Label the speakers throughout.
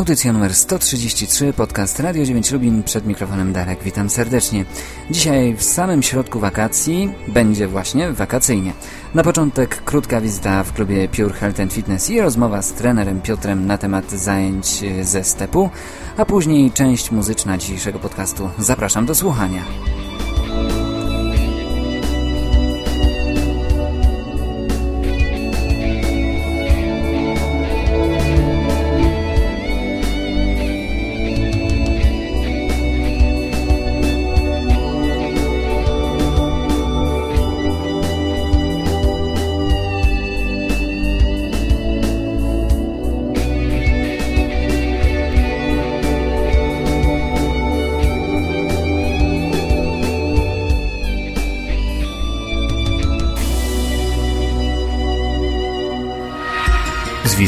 Speaker 1: Audycja numer 133, podcast Radio 9 Lubin, przed mikrofonem Darek. Witam serdecznie. Dzisiaj w samym środku wakacji będzie właśnie wakacyjnie. Na początek krótka wizyta w klubie Pure Health and Fitness i rozmowa z trenerem Piotrem na temat zajęć ze stepu, a później część muzyczna dzisiejszego podcastu. Zapraszam do słuchania.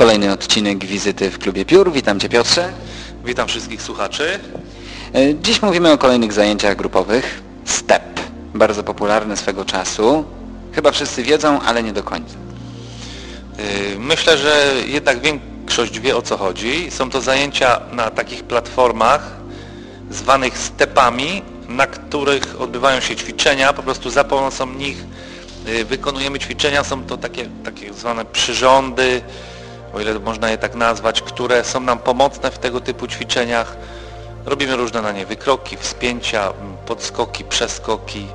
Speaker 1: Kolejny odcinek wizyty w klubie Piór. Witam Cię Piotrze.
Speaker 2: Witam wszystkich słuchaczy.
Speaker 1: E, dziś mówimy o kolejnych zajęciach grupowych. STEP. Bardzo popularny swego czasu. Chyba wszyscy wiedzą, ale nie do końca.
Speaker 2: E, myślę, że jednak większość wie o co chodzi. Są to zajęcia na takich platformach zwanych stepami, na których odbywają się ćwiczenia. Po prostu za pomocą nich e, wykonujemy ćwiczenia. Są to takie, takie zwane przyrządy, o ile można je tak nazwać, które są nam pomocne w tego typu ćwiczeniach. Robimy różne na nie wykroki, wspięcia, podskoki, przeskoki.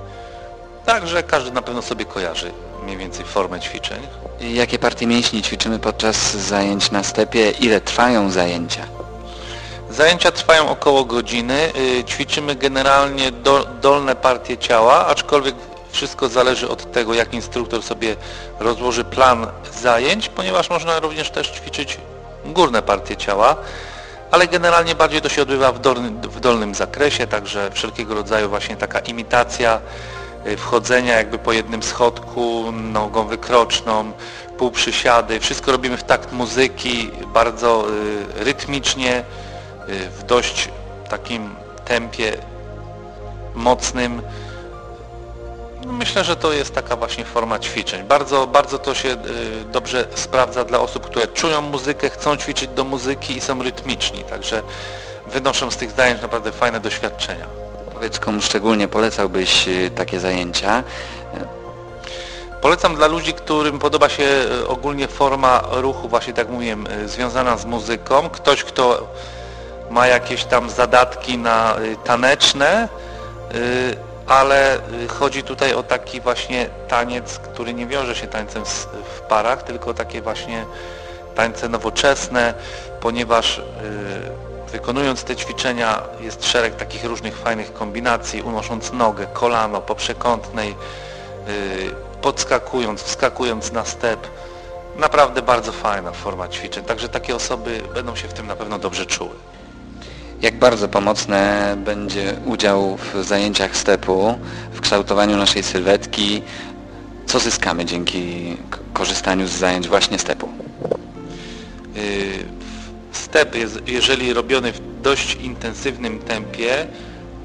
Speaker 2: Także każdy na pewno sobie kojarzy mniej więcej formę ćwiczeń.
Speaker 1: Jakie partie mięśni ćwiczymy podczas zajęć na stepie? Ile trwają zajęcia?
Speaker 2: Zajęcia trwają około godziny. Y, ćwiczymy generalnie do, dolne partie ciała, aczkolwiek wszystko zależy od tego, jak instruktor sobie rozłoży plan zajęć, ponieważ można również też ćwiczyć górne partie ciała, ale generalnie bardziej to się odbywa w, dolnym, w dolnym zakresie, także wszelkiego rodzaju właśnie taka imitacja y, wchodzenia jakby po jednym schodku, nogą wykroczną, półprzysiady, wszystko robimy w takt muzyki, bardzo y, rytmicznie, y, w dość takim tempie mocnym, myślę, że to jest taka właśnie forma ćwiczeń. Bardzo, bardzo to się y, dobrze sprawdza dla osób, które czują muzykę, chcą ćwiczyć do muzyki i są rytmiczni, także wynoszą z tych zajęć naprawdę fajne doświadczenia.
Speaker 1: Powiedz komu szczególnie polecałbyś y, takie zajęcia?
Speaker 2: Polecam dla ludzi, którym podoba się y, ogólnie forma ruchu, właśnie tak mówiłem, związana z muzyką. Ktoś, kto ma jakieś tam zadatki na taneczne, ale y, chodzi tutaj o taki właśnie taniec, który nie wiąże się tańcem w parach, tylko takie właśnie tańce nowoczesne, ponieważ y, wykonując te ćwiczenia jest szereg takich różnych fajnych kombinacji, unosząc nogę, kolano po przekątnej, y, podskakując, wskakując na step. Naprawdę bardzo fajna forma ćwiczeń, także takie osoby będą się w tym na pewno dobrze czuły.
Speaker 1: Jak bardzo pomocne będzie udział w zajęciach stepu, w kształtowaniu naszej sylwetki, co zyskamy dzięki korzystaniu z zajęć właśnie stepu?
Speaker 2: Y, step, jeżeli robiony w dość intensywnym tempie,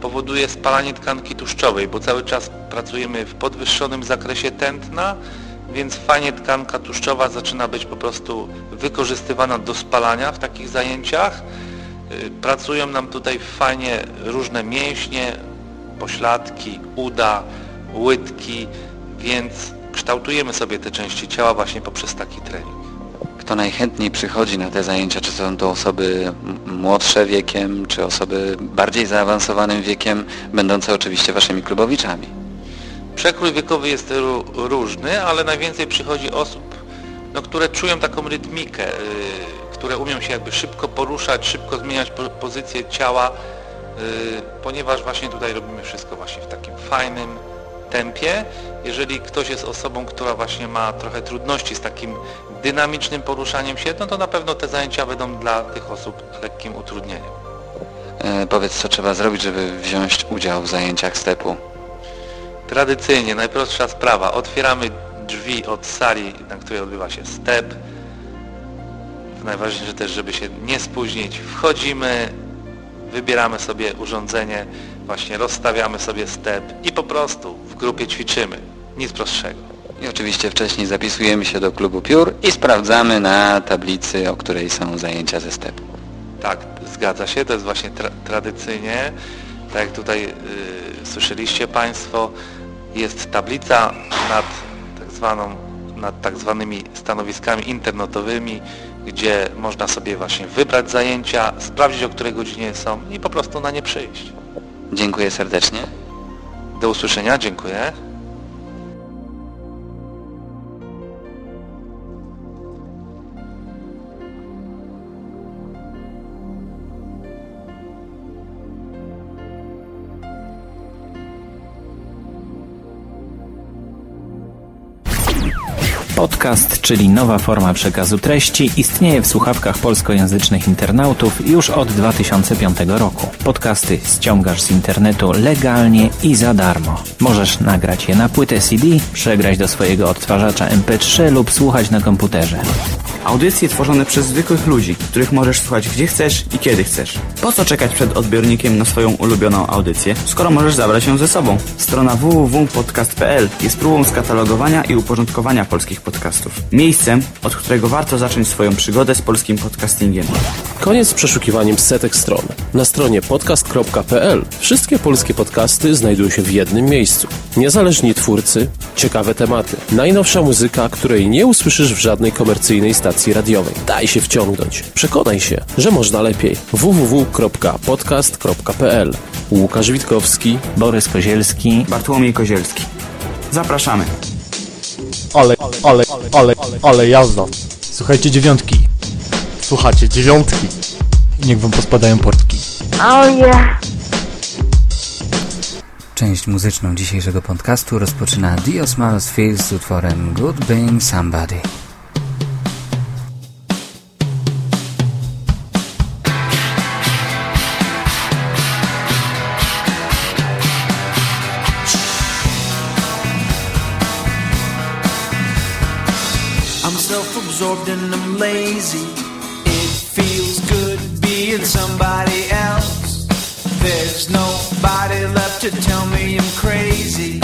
Speaker 2: powoduje spalanie tkanki tłuszczowej, bo cały czas pracujemy w podwyższonym zakresie tętna, więc fajnie tkanka tłuszczowa zaczyna być po prostu wykorzystywana do spalania w takich zajęciach pracują nam tutaj fajnie różne mięśnie, pośladki, uda, łydki, więc kształtujemy sobie te części ciała właśnie poprzez taki trening.
Speaker 1: Kto najchętniej przychodzi na te zajęcia? Czy są to osoby młodsze wiekiem, czy osoby bardziej zaawansowanym wiekiem, będące oczywiście waszymi klubowiczami?
Speaker 2: Przekrój wiekowy jest różny, ale najwięcej przychodzi osób, no, które czują taką rytmikę, y, które umią się jakby szybko poruszać, szybko zmieniać pozycję ciała, y, ponieważ właśnie tutaj robimy wszystko właśnie w takim fajnym, tempie. Jeżeli ktoś jest osobą, która właśnie ma trochę trudności z takim dynamicznym poruszaniem się, no to na pewno te zajęcia będą dla tych osób lekkim utrudnieniem.
Speaker 3: E, powiedz, co trzeba zrobić, żeby wziąć udział w zajęciach stepu?
Speaker 2: Tradycyjnie, najprostsza sprawa. Otwieramy drzwi od sali, na której odbywa się step. Najważniejsze też, żeby się nie spóźnić. Wchodzimy, wybieramy sobie urządzenie, właśnie rozstawiamy sobie step i po prostu w grupie ćwiczymy. Nic prostszego.
Speaker 3: I oczywiście wcześniej zapisujemy się do klubu piór i sprawdzamy na tablicy, o której są zajęcia ze stepu.
Speaker 2: Tak, zgadza się, to jest właśnie tra tradycyjnie, tak jak tutaj yy, słyszeliście Państwo, jest tablica nad tak, zwaną, nad tak zwanymi stanowiskami internetowymi, gdzie można sobie właśnie wybrać zajęcia, sprawdzić o której godzinie są i po prostu na nie przyjść.
Speaker 3: Dziękuję serdecznie.
Speaker 2: Do usłyszenia, dziękuję.
Speaker 4: Podcast, czyli nowa forma przekazu treści, istnieje w słuchawkach polskojęzycznych internautów już od 2005 roku. Podcasty ściągasz z internetu legalnie i za darmo. Możesz nagrać je na płytę CD, przegrać do swojego odtwarzacza MP3 lub słuchać na komputerze.
Speaker 5: Audycje tworzone przez zwykłych ludzi, których możesz słuchać gdzie chcesz i kiedy chcesz. Po co czekać przed odbiornikiem na swoją ulubioną audycję, skoro możesz zabrać ją ze sobą? Strona www.podcast.pl jest próbą skatalogowania i uporządkowania polskich podcastów. Miejscem, od którego warto zacząć swoją przygodę z polskim podcastingiem.
Speaker 6: Koniec z przeszukiwaniem setek stron. Na stronie podcast.pl wszystkie polskie podcasty znajdują się w jednym miejscu. Niezależni twórcy, ciekawe tematy, najnowsza muzyka, której nie usłyszysz w żadnej komercyjnej stacji radiowej. Daj się wciągnąć. Przekonaj się, że można lepiej. www.podcast.pl Łukasz Witkowski,
Speaker 4: Borys Kozielski,
Speaker 5: Bartłomiej Kozielski. Zapraszamy.
Speaker 7: Ale, ale, ale, ale jazda. Słuchajcie dziewiątki. Słuchajcie dziewiątki. I niech wam pospadają portki.
Speaker 8: Oh yeah.
Speaker 3: Część muzyczną dzisiejszego podcastu rozpoczyna Dios Malos Fields z utworem Good Being Somebody.
Speaker 9: Self-absorbed and I'm lazy. It feels good being somebody else. There's nobody left to tell me I'm crazy.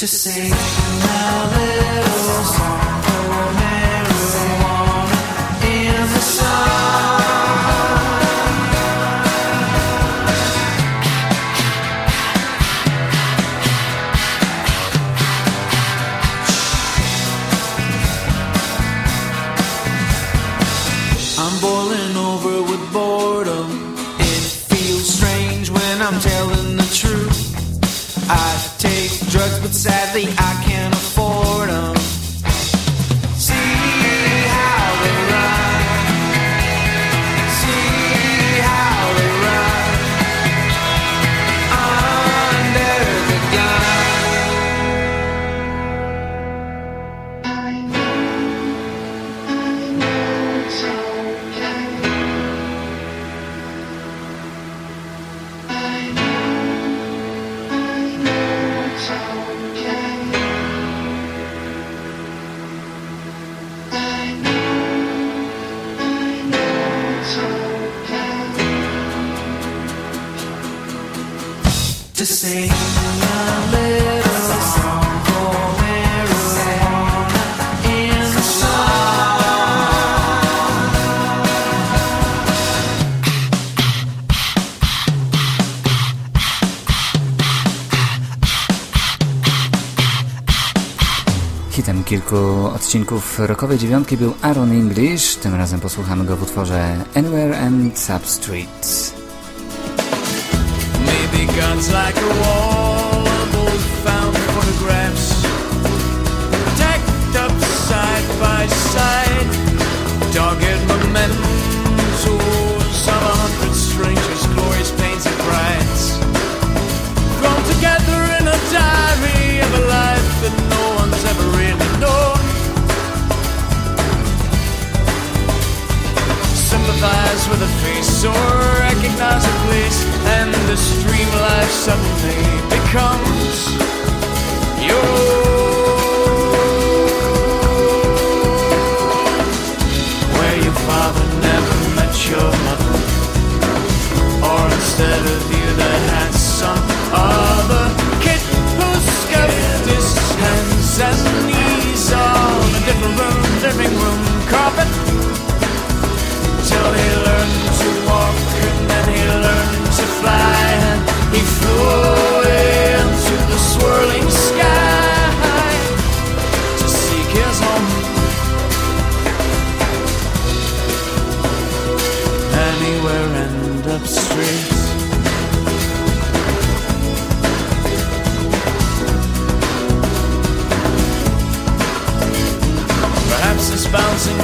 Speaker 9: To sing a little song
Speaker 3: odcinków rokowej dziewiątki był Aaron English. Tym razem posłuchamy go w utworze Anywhere and Substreet. Maybe God's like a wall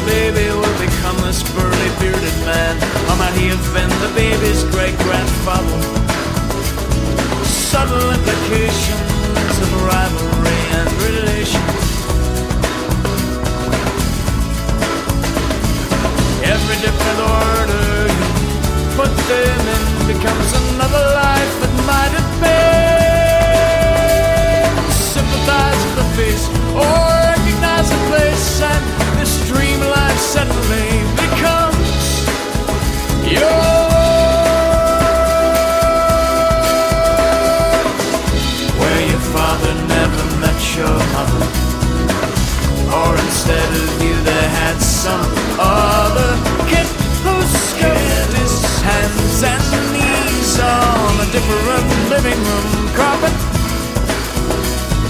Speaker 3: baby will become this burly bearded man. Or might he have been the baby's great grandfather instead of you they had some other kid Who scuffed his hands and knees on a different living room carpet.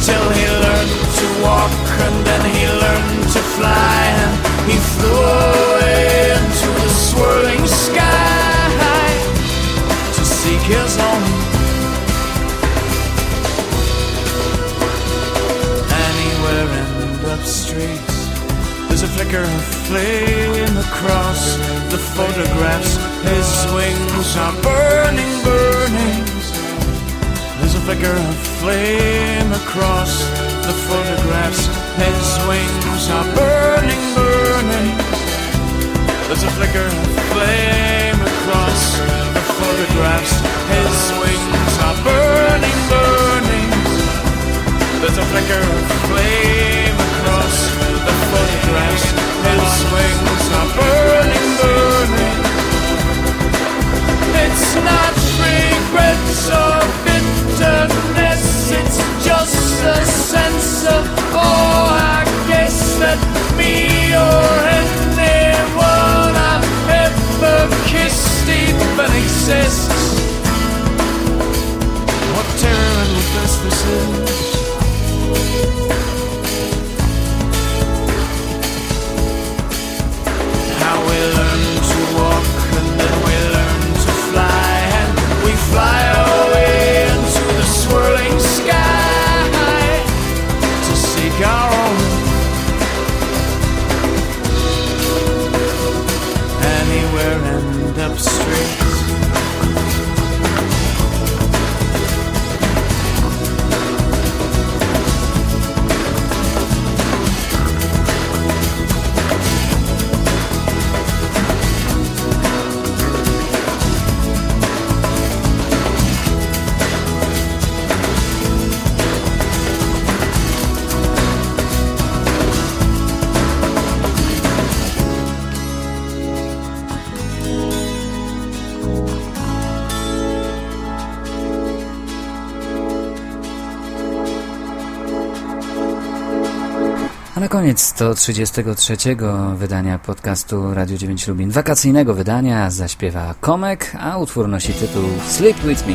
Speaker 3: Till he learned to walk and then he learned to fly And he flew away into the swirling sky To seek his home. Anywhere up streets There's a flicker of flame across the photographs His wings are burning, burning there's a flicker of flame across the photographs. His wings are burning, burning. There's a flicker of flame across the photographs. His wings are burning, burning. There's a flicker of flame photographs. His wings are burning, burning. It's not regrets or bitterness, it's just a sense of oh, I guess that me or koniec 133 wydania podcastu Radio 9 Lubin, wakacyjnego wydania, zaśpiewa Komek, a utwór nosi tytuł Sleep With Me.